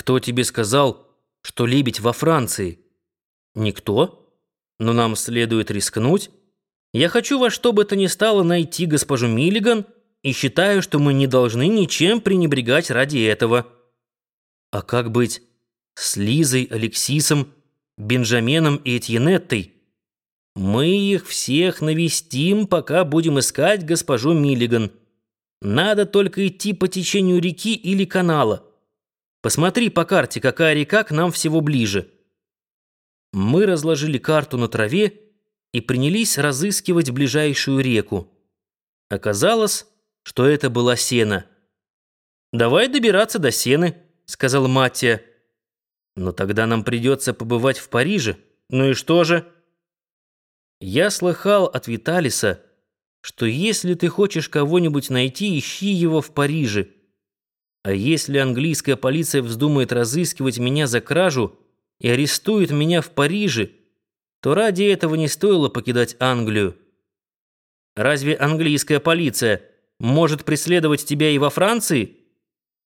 Кто тебе сказал, что лебедь во Франции? Никто. Но нам следует рискнуть. Я хочу во что бы то ни стало найти госпожу Миллиган и считаю, что мы не должны ничем пренебрегать ради этого. А как быть с Лизой, Алексисом, Бенджаменом и Этьенеттой? Мы их всех навестим, пока будем искать госпожу Миллиган. Надо только идти по течению реки или канала. Посмотри по карте, какая река к нам всего ближе. Мы разложили карту на траве и принялись разыскивать ближайшую реку. Оказалось, что это была Сена. «Давай добираться до Сены», — сказал Маттия. «Но тогда нам придется побывать в Париже. Ну и что же?» Я слыхал от Виталиса, что если ты хочешь кого-нибудь найти, ищи его в Париже. А если английская полиция вздумает разыскивать меня за кражу и арестует меня в Париже, то ради этого не стоило покидать Англию. Разве английская полиция может преследовать тебя и во Франции?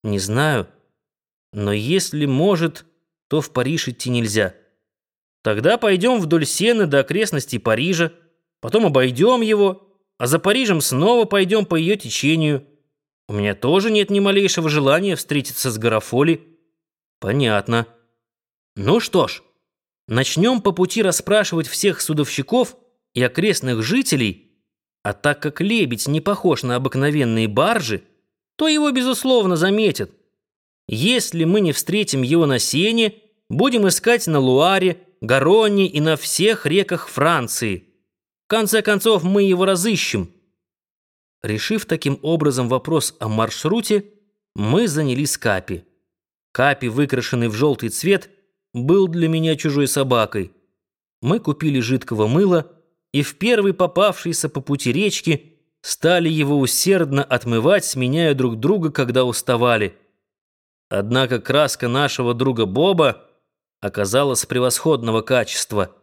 Не знаю. Но если может, то в Париж идти нельзя. Тогда пойдем вдоль Сены до окрестностей Парижа, потом обойдем его, а за Парижем снова пойдем по ее течению. У меня тоже нет ни малейшего желания встретиться с Гарафоли. Понятно. Ну что ж, начнем по пути расспрашивать всех судовщиков и окрестных жителей, а так как лебедь не похож на обыкновенные баржи, то его, безусловно, заметят. Если мы не встретим его на Сене, будем искать на Луаре, Гаронне и на всех реках Франции. В конце концов, мы его разыщем. Решив таким образом вопрос о маршруте, мы занялись Капи. Капи, выкрашенный в желтый цвет, был для меня чужой собакой. Мы купили жидкого мыла и в первой попавшейся по пути речки стали его усердно отмывать, сменяя друг друга, когда уставали. Однако краска нашего друга Боба оказалась превосходного качества.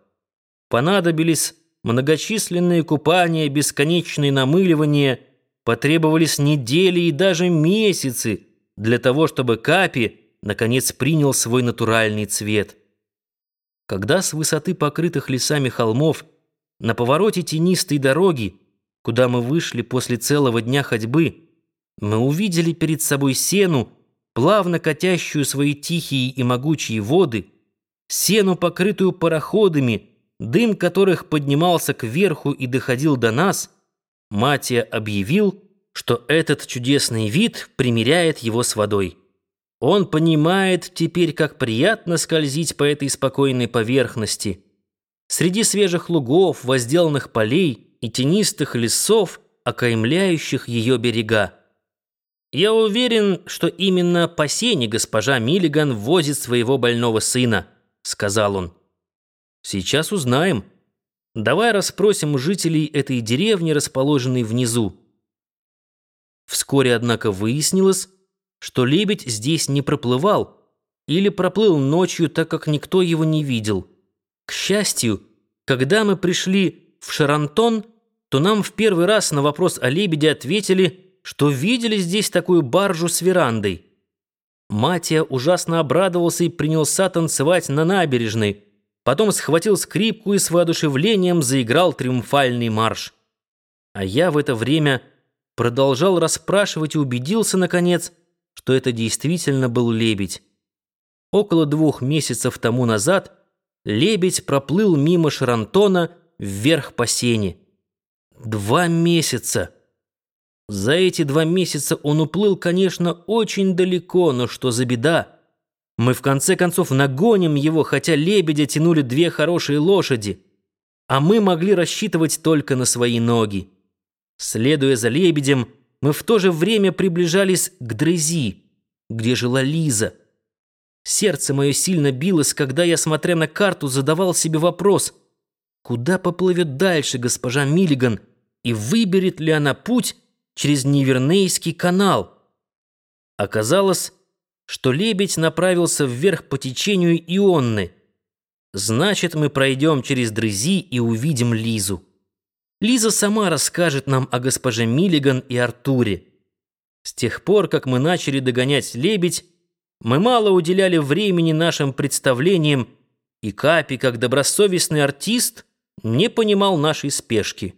Понадобились многочисленные купания, бесконечные намыливания, потребовались недели и даже месяцы для того, чтобы Капи наконец принял свой натуральный цвет. Когда с высоты покрытых лесами холмов на повороте тенистой дороги, куда мы вышли после целого дня ходьбы, мы увидели перед собой сену, плавно катящую свои тихие и могучие воды, сену, покрытую пароходами, дым которых поднимался кверху и доходил до нас, Матия объявил, что этот чудесный вид примеряет его с водой. Он понимает теперь, как приятно скользить по этой спокойной поверхности. Среди свежих лугов, возделанных полей и тенистых лесов, окаймляющих ее берега. Я уверен, что именно по сене госпожа Миллиган возит своего больного сына, сказал он. Сейчас узнаем. Давай расспросим жителей этой деревни, расположенной внизу. Вскоре, однако, выяснилось, что лебедь здесь не проплывал или проплыл ночью, так как никто его не видел. К счастью, когда мы пришли в Шарантон, то нам в первый раз на вопрос о лебеде ответили, что видели здесь такую баржу с верандой. Матия ужасно обрадовался и принялся танцевать на набережной, потом схватил скрипку и с воодушевлением заиграл триумфальный марш. А я в это время продолжал расспрашивать и убедился, наконец, что это действительно был лебедь. Около двух месяцев тому назад лебедь проплыл мимо Шарантона вверх по сене. Два месяца! За эти два месяца он уплыл, конечно, очень далеко, но что за беда? Мы в конце концов нагоним его, хотя лебедя тянули две хорошие лошади, а мы могли рассчитывать только на свои ноги. Следуя за лебедем, мы в то же время приближались к Дрези, где жила Лиза. Сердце мое сильно билось, когда я, смотря на карту, задавал себе вопрос, куда поплывет дальше госпожа Миллиган и выберет ли она путь через Невернейский канал. Оказалось, что лебедь направился вверх по течению Ионны. Значит, мы пройдем через Дрези и увидим Лизу. Лиза сама расскажет нам о госпоже Миллиган и Артуре. С тех пор, как мы начали догонять лебедь, Мы мало уделяли времени нашим представлениям, и Капи, как добросовестный артист, не понимал нашей спешки.